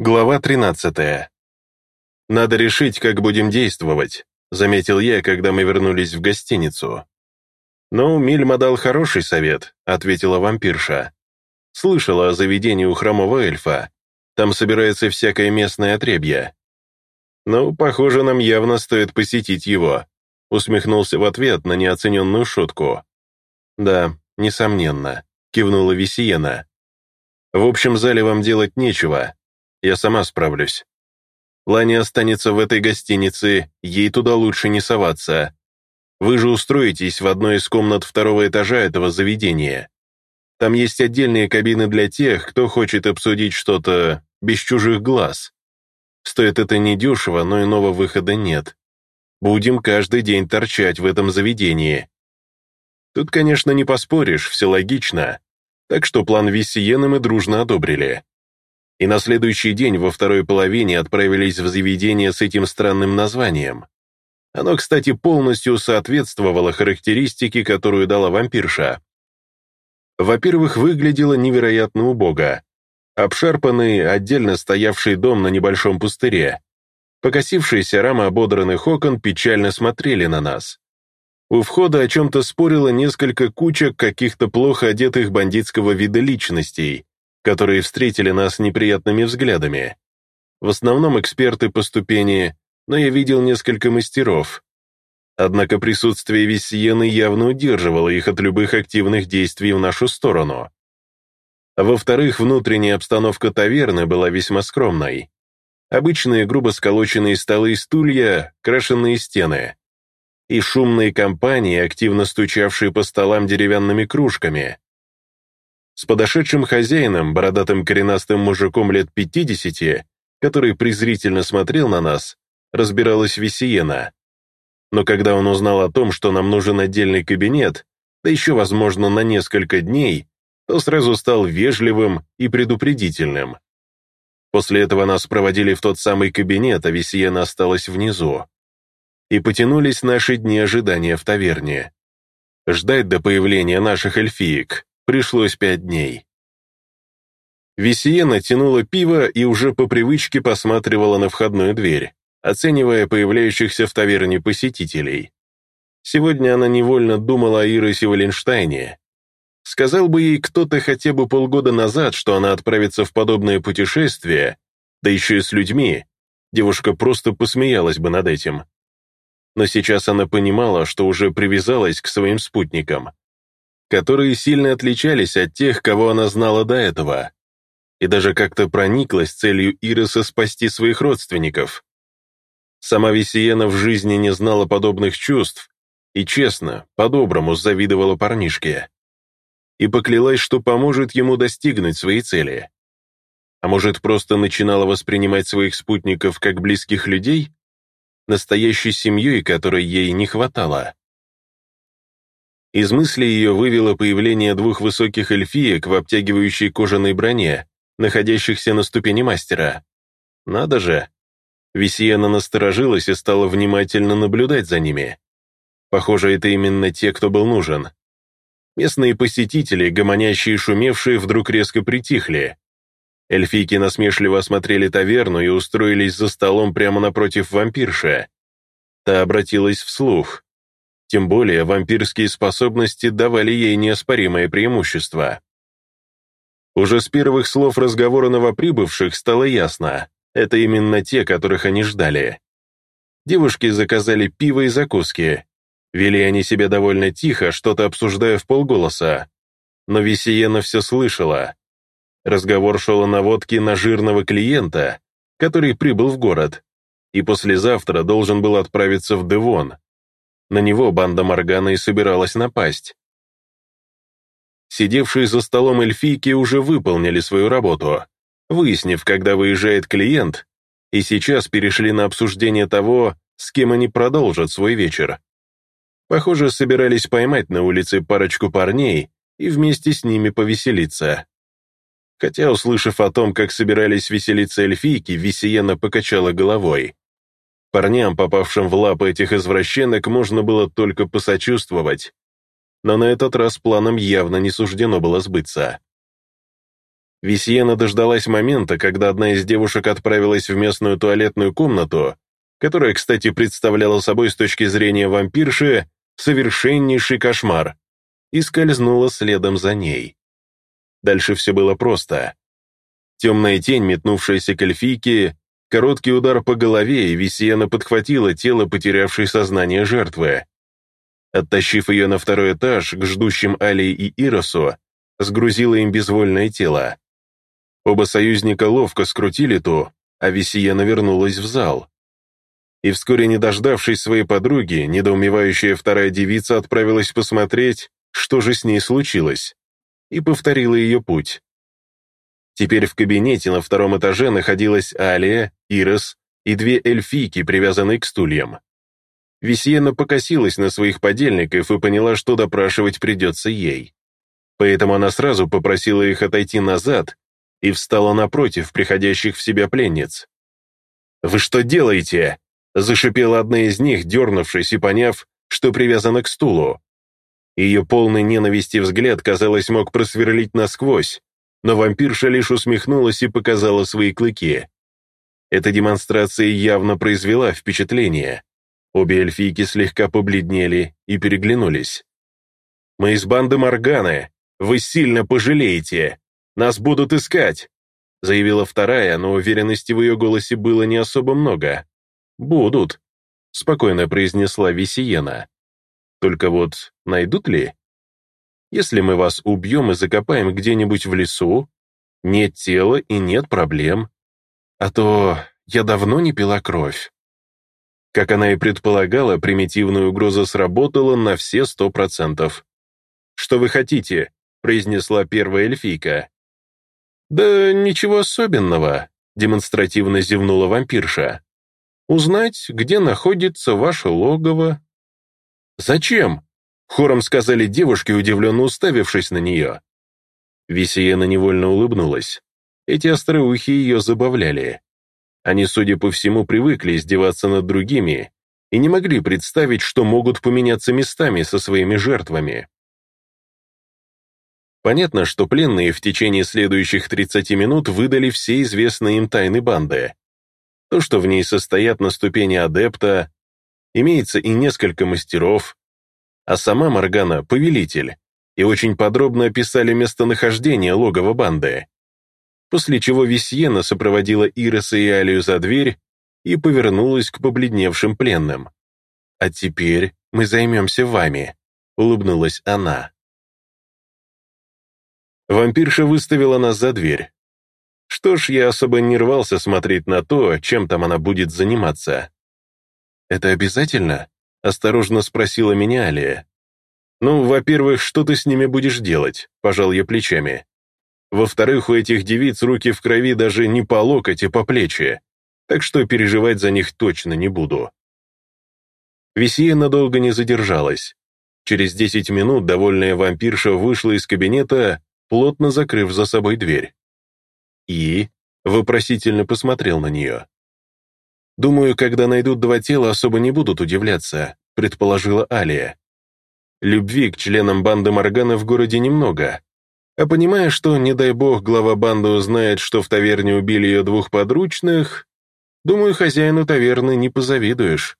Глава 13. «Надо решить, как будем действовать», — заметил я, когда мы вернулись в гостиницу. «Ну, Мильма дал хороший совет», — ответила вампирша. «Слышала о заведении у хромого эльфа. Там собирается всякое местное отребье». «Ну, похоже, нам явно стоит посетить его», — усмехнулся в ответ на неоцененную шутку. «Да, несомненно», — кивнула Висиена. «В общем зале вам делать нечего, я сама справлюсь. Лани останется в этой гостинице, ей туда лучше не соваться. Вы же устроитесь в одной из комнат второго этажа этого заведения. Там есть отдельные кабины для тех, кто хочет обсудить что-то без чужих глаз. Стоит это недешево, но иного выхода нет. Будем каждый день торчать в этом заведении. Тут, конечно, не поспоришь, все логично. Так что план Виссиены мы дружно одобрили и на следующий день во второй половине отправились в заведение с этим странным названием. Оно, кстати, полностью соответствовало характеристике, которую дала вампирша. Во-первых, выглядело невероятно убого. Обшарпанный, отдельно стоявший дом на небольшом пустыре. Покосившиеся рамы ободранных окон печально смотрели на нас. У входа о чем-то спорило несколько кучек каких-то плохо одетых бандитского вида личностей, которые встретили нас неприятными взглядами. В основном эксперты по ступени, но я видел несколько мастеров. Однако присутствие Виссиены явно удерживало их от любых активных действий в нашу сторону. Во-вторых, внутренняя обстановка таверны была весьма скромной. Обычные грубо сколоченные столы и стулья, крашенные стены. И шумные компании, активно стучавшие по столам деревянными кружками. С подошедшим хозяином, бородатым коренастым мужиком лет пятидесяти, который презрительно смотрел на нас, разбиралась Весиена. Но когда он узнал о том, что нам нужен отдельный кабинет, да еще, возможно, на несколько дней, то сразу стал вежливым и предупредительным. После этого нас проводили в тот самый кабинет, а Весиена осталась внизу. И потянулись наши дни ожидания в таверне. Ждать до появления наших эльфиек пришлось пять дней. Весиена тянула пиво и уже по привычке посматривала на входную дверь, оценивая появляющихся в таверне посетителей. Сегодня она невольно думала о Иросе Валенштайне. Сказал бы ей кто-то хотя бы полгода назад, что она отправится в подобное путешествие, да еще и с людьми, девушка просто посмеялась бы над этим. Но сейчас она понимала, что уже привязалась к своим спутникам, которые сильно отличались от тех, кого она знала до этого, и даже как-то прониклась целью Ириса спасти своих родственников. Сама Весиена в жизни не знала подобных чувств и, честно, по-доброму завидовала парнишке. И поклялась, что поможет ему достигнуть своей цели. А может, просто начинала воспринимать своих спутников как близких людей, настоящей семьей, которой ей не хватало. Из мысли ее вывело появление двух высоких эльфиек в обтягивающей кожаной броне, находящихся на ступени мастера. Надо же! Висиена насторожилась и стала внимательно наблюдать за ними. Похоже, это именно те, кто был нужен. Местные посетители, гомонящие и шумевшие, вдруг резко притихли. Эльфийки насмешливо осмотрели таверну и устроились за столом прямо напротив вампирши. Та обратилась вслух. Тем более вампирские способности давали ей неоспоримое преимущество. Уже с первых слов разговора новоприбывших стало ясно, это именно те, которых они ждали. Девушки заказали пиво и закуски. Вели они себя довольно тихо, что-то обсуждая в полголоса. Но Весиена все слышала. Разговор шел о наводке на жирного клиента, который прибыл в город, и послезавтра должен был отправиться в Девон, на него банда Моргана и собиралась напасть. Сидевшие за столом эльфийки уже выполнили свою работу, выяснив, когда выезжает клиент, и сейчас перешли на обсуждение того, с кем они продолжат свой вечер. Похоже, собирались поймать на улице парочку парней и вместе с ними повеселиться. Хотя, услышав о том, как собирались веселиться эльфийки, Висиена покачала головой. Парням, попавшим в лапы этих извращенок, можно было только посочувствовать. Но на этот раз планам явно не суждено было сбыться. Висьена дождалась момента, когда одна из девушек отправилась в местную туалетную комнату, которая, кстати, представляла собой с точки зрения вампирши совершеннейший кошмар, и скользнула следом за ней. Дальше все было просто. Темная тень, метнувшаяся к эльфийке, короткий удар по голове, и Висиена подхватила тело потерявшей сознание жертвы. Оттащив ее на второй этаж к ждущим Али и Иросу, сгрузила им безвольное тело. Оба союзника ловко скрутили ту, а Висиена вернулась в зал. И вскоре, не дождавшись своей подруги, недоумевающая вторая девица отправилась посмотреть, что же с ней случилось, и повторила ее путь. Теперь в кабинете на втором этаже находилась Алия, Ирос и две эльфийки, привязанные к стульям. Висьена покосилась на своих подельников и поняла, что допрашивать придется ей. Поэтому она сразу попросила их отойти назад и встала напротив приходящих в себя пленниц. «Вы что делаете?» — зашипела одна из них, дернувшись и поняв, что привязана к стулу. Ее полный ненависти взгляд, казалось, мог просверлить насквозь, но вампирша лишь усмехнулась и показала свои клыки. Эта демонстрация явно произвела впечатление. Обе эльфийки слегка побледнели и переглянулись. «Мы из банды Морганы. Вы сильно пожалеете. Нас будут искать», заявила вторая, но уверенности в ее голосе было не особо много. «Будут», — спокойно произнесла Висиена. «Только вот найдут ли?» Если мы вас убьем и закопаем где-нибудь в лесу, нет тела и нет проблем. А то я давно не пила кровь. Как она и предполагала, примитивная угроза сработала на все сто процентов. «Что вы хотите?» — произнесла первая эльфийка. «Да ничего особенного», — демонстративно зевнула вампирша. «Узнать, где находится ваше логово». «Зачем?» Хором сказали девушки, удивленно уставившись на нее. Висиена невольно улыбнулась. Эти остроухи ее забавляли. Они, судя по всему, привыкли издеваться над другими и не могли представить, что могут поменяться местами со своими жертвами. Понятно, что пленные в течение следующих 30 минут выдали все известные им тайны банды. То, что в ней состоят на ступени адепта, имеется и несколько мастеров, а сама Моргана — повелитель, и очень подробно описали местонахождение логова банды. После чего Висьена сопроводила Ироса и Алию за дверь и повернулась к побледневшим пленным. «А теперь мы займемся вами», — улыбнулась она. Вампирша выставила нас за дверь. Что ж, я особо не рвался смотреть на то, чем там она будет заниматься. «Это обязательно?» — осторожно спросила меня Алия. «Ну, во-первых, что ты с ними будешь делать?» — пожал я плечами. «Во-вторых, у этих девиц руки в крови даже не по локоть, а по плечи, так что переживать за них точно не буду». Висия надолго не задержалась. Через десять минут довольная вампирша вышла из кабинета, плотно закрыв за собой дверь. И вопросительно посмотрел на нее. «Думаю, когда найдут два тела, особо не будут удивляться», предположила Алия. Любви к членам банды Моргана в городе немного. А понимая, что, не дай бог, глава банды узнает, что в таверне убили ее двух подручных, думаю, хозяину таверны не позавидуешь.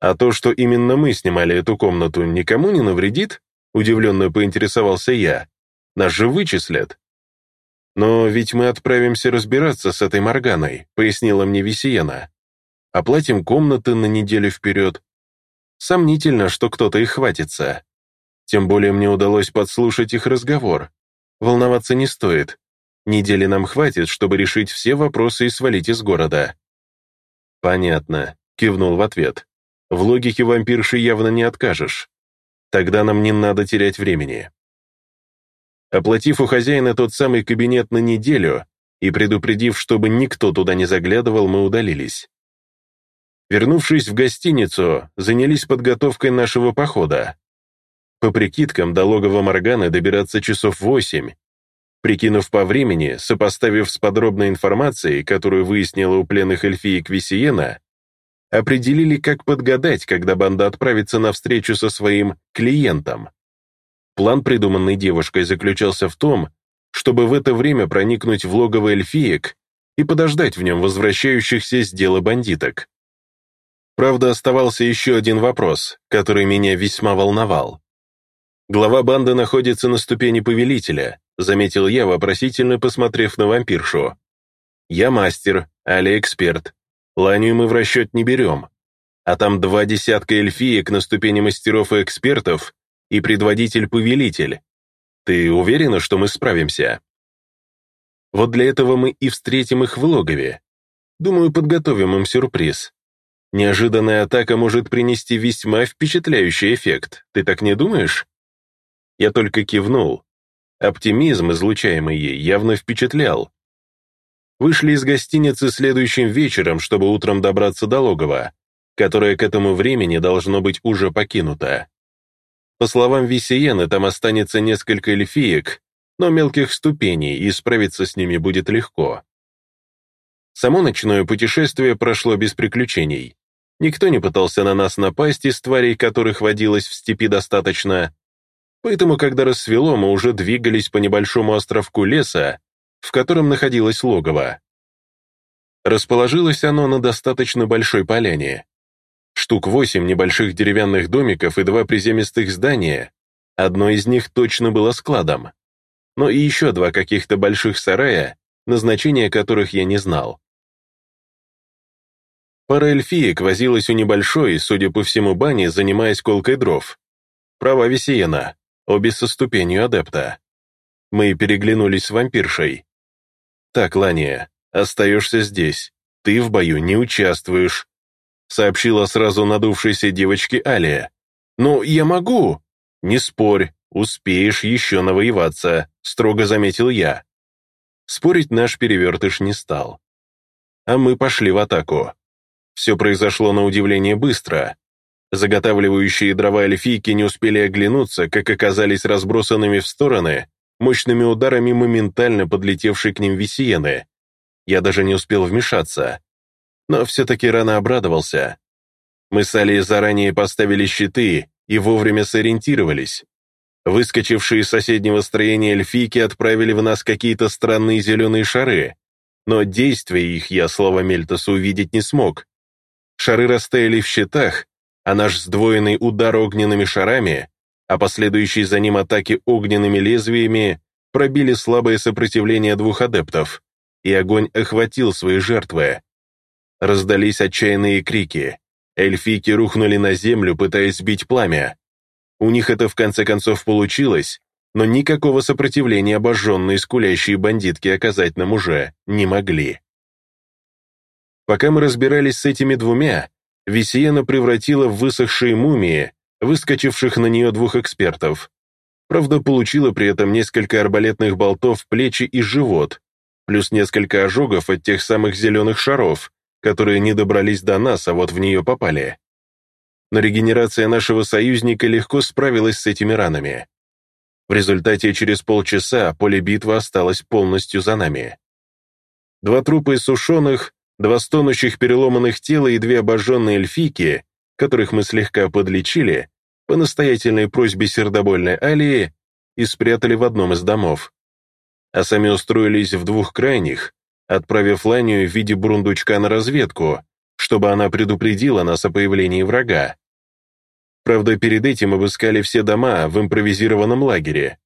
А то, что именно мы снимали эту комнату, никому не навредит? Удивленно поинтересовался я. Нас же вычислят. «Но ведь мы отправимся разбираться с этой Морганой», — пояснила мне Висиена. «Оплатим комнаты на неделю вперед. Сомнительно, что кто-то их хватится. Тем более мне удалось подслушать их разговор. Волноваться не стоит. Недели нам хватит, чтобы решить все вопросы и свалить из города». «Понятно», — кивнул в ответ. «В логике вампирши явно не откажешь. Тогда нам не надо терять времени». Оплатив у хозяина тот самый кабинет на неделю и предупредив, чтобы никто туда не заглядывал, мы удалились. Вернувшись в гостиницу, занялись подготовкой нашего похода. По прикидкам, до логова Морганы добираться часов восемь. Прикинув по времени, сопоставив с подробной информацией, которую выяснила у пленных эльфиек Висиена, определили, как подгадать, когда банда отправится на встречу со своим клиентом. План, придуманный девушкой, заключался в том, чтобы в это время проникнуть в логово эльфиек и подождать в нем возвращающихся с дела бандиток. Правда, оставался еще один вопрос, который меня весьма волновал. Глава банды находится на ступени повелителя, заметил я, вопросительно посмотрев на вампиршу. Я мастер, Али эксперт. Ланию мы в расчет не берем. А там два десятка эльфиек на ступени мастеров и экспертов и предводитель-повелитель. Ты уверена, что мы справимся? Вот для этого мы и встретим их в логове. Думаю, подготовим им сюрприз. Неожиданная атака может принести весьма впечатляющий эффект. Ты так не думаешь? Я только кивнул. Оптимизм, излучаемый ей, явно впечатлял. Вышли из гостиницы следующим вечером, чтобы утром добраться до логова, которое к этому времени должно быть уже покинуто. По словам Висиены, там останется несколько эльфиек, но мелких ступеней, и справиться с ними будет легко. Само ночное путешествие прошло без приключений. Никто не пытался на нас напасть из тварей, которых водилось в степи достаточно, поэтому, когда рассвело, мы уже двигались по небольшому островку леса, в котором находилось логово. Расположилось оно на достаточно большой поляне, Штук восемь небольших деревянных домиков и два приземистых здания. Одно из них точно было складом. Но и еще два каких-то больших сарая, назначения которых я не знал. Пара эльфиек возилась у небольшой, судя по всему, бани, занимаясь колкой дров. Права Весиена, обе со ступенью адепта. Мы переглянулись с вампиршей. «Так, Лания, остаешься здесь. Ты в бою не участвуешь сообщила сразу надувшейся девочке Алия. «Ну, я могу!» «Не спорь, успеешь еще навоеваться», — строго заметил я. Спорить наш перевертыш не стал. А мы пошли в атаку. Все произошло на удивление быстро. Заготавливающие дрова эльфийки не успели оглянуться, как оказались разбросанными в стороны, мощными ударами моментально подлетевшей к ним висиены. Я даже не успел вмешаться но все-таки рано обрадовался. Мы с Алией заранее поставили щиты и вовремя сориентировались. Выскочившие из соседнего строения эльфийки отправили в нас какие-то странные зеленые шары, но действия их я, слова Мельтоса, увидеть не смог. Шары растаяли в щитах, а наш сдвоенный удар огненными шарами, а последующие за ним атаки огненными лезвиями пробили слабое сопротивление двух адептов, и огонь охватил свои жертвы. Раздались отчаянные крики. Эльфийки рухнули на землю, пытаясь сбить пламя. У них это в конце концов получилось, но никакого сопротивления обожженные скулящие бандитки оказать нам уже не могли. Пока мы разбирались с этими двумя, Висиена превратила в высохшие мумии, выскочивших на нее двух экспертов. Правда, получила при этом несколько арбалетных болтов в плечи и живот, плюс несколько ожогов от тех самых зеленых шаров, которые не добрались до нас, а вот в нее попали. Но регенерация нашего союзника легко справилась с этими ранами. В результате через полчаса поле битвы осталось полностью за нами. Два трупа иссушенных, два стонущих переломанных тела и две обожженные эльфийки, которых мы слегка подлечили, по настоятельной просьбе сердобольной Алии, и спрятали в одном из домов. А сами устроились в двух крайних, отправив Ланию в виде бурундучка на разведку, чтобы она предупредила нас о появлении врага. Правда, перед этим обыскали все дома в импровизированном лагере,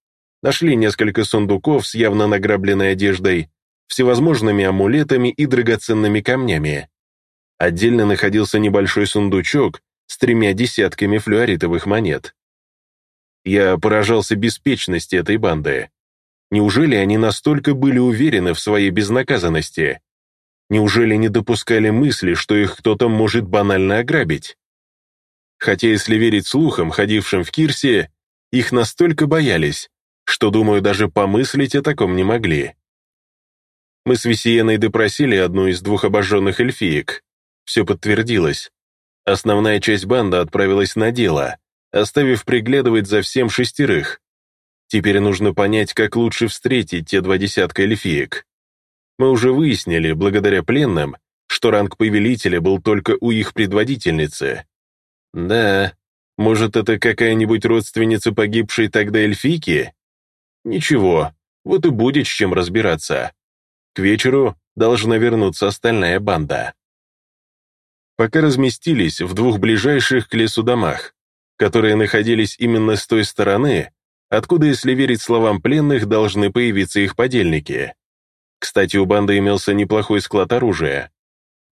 нашли несколько сундуков с явно награбленной одеждой, всевозможными амулетами и драгоценными камнями. Отдельно находился небольшой сундучок с тремя десятками флюоритовых монет. Я поражался беспечности этой банды. Неужели они настолько были уверены в своей безнаказанности? Неужели не допускали мысли, что их кто-то может банально ограбить? Хотя, если верить слухам, ходившим в Кирсе, их настолько боялись, что, думаю, даже помыслить о таком не могли. Мы с Висиеной допросили одну из двух обожженных эльфиек. Все подтвердилось. Основная часть банды отправилась на дело, оставив приглядывать за всем шестерых. Теперь нужно понять, как лучше встретить те два десятка эльфиек. Мы уже выяснили, благодаря пленным, что ранг повелителя был только у их предводительницы. Да, может, это какая-нибудь родственница погибшей тогда эльфийки? Ничего, вот и будет с чем разбираться. К вечеру должна вернуться остальная банда. Пока разместились в двух ближайших к лесу домах, которые находились именно с той стороны, откуда, если верить словам пленных, должны появиться их подельники. Кстати, у банды имелся неплохой склад оружия.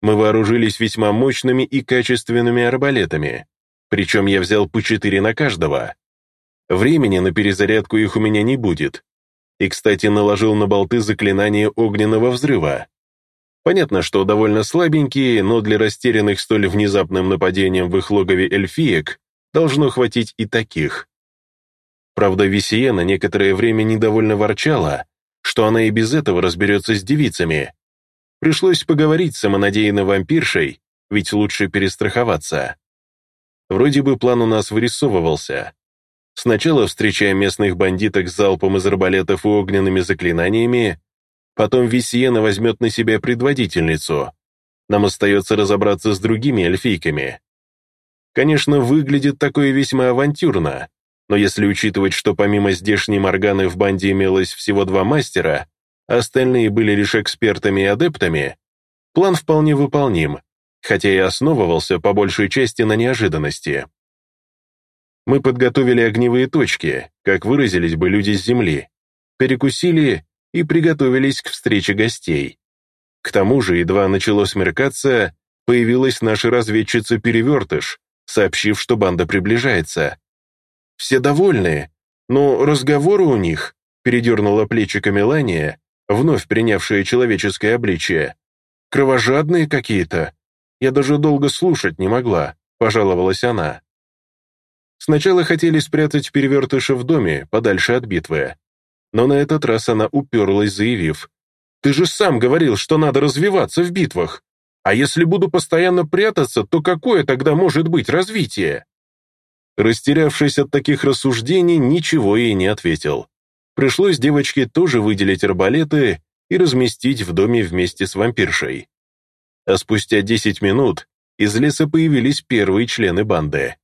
Мы вооружились весьма мощными и качественными арбалетами, причем я взял по четыре на каждого. Времени на перезарядку их у меня не будет. И, кстати, наложил на болты заклинание огненного взрыва. Понятно, что довольно слабенькие, но для растерянных столь внезапным нападением в их логове эльфиек должно хватить и таких. Правда, Висиена некоторое время недовольно ворчала, что она и без этого разберется с девицами. Пришлось поговорить с самонадеянной вампиршей, ведь лучше перестраховаться. Вроде бы план у нас вырисовывался. Сначала встречаем местных бандиток с залпом из арбалетов и огненными заклинаниями, потом Висиена возьмет на себя предводительницу. Нам остается разобраться с другими эльфийками. Конечно, выглядит такое весьма авантюрно, но если учитывать, что помимо здешней Морганы в банде имелось всего два мастера, а остальные были лишь экспертами и адептами, план вполне выполним, хотя и основывался по большей части на неожиданности. Мы подготовили огневые точки, как выразились бы люди с земли, перекусили и приготовились к встрече гостей. К тому же, едва начало смеркаться, появилась наша разведчица-перевертыш, сообщив, что банда приближается. Все довольны, но разговоры у них, передернула плечиками Мелания, вновь принявшая человеческое обличие, кровожадные какие-то. Я даже долго слушать не могла, пожаловалась она. Сначала хотели спрятать перевертыша в доме, подальше от битвы. Но на этот раз она уперлась, заявив, «Ты же сам говорил, что надо развиваться в битвах. А если буду постоянно прятаться, то какое тогда может быть развитие?» Растерявшись от таких рассуждений, ничего ей не ответил. Пришлось девочке тоже выделить арбалеты и разместить в доме вместе с вампиршей. А спустя 10 минут из леса появились первые члены банды.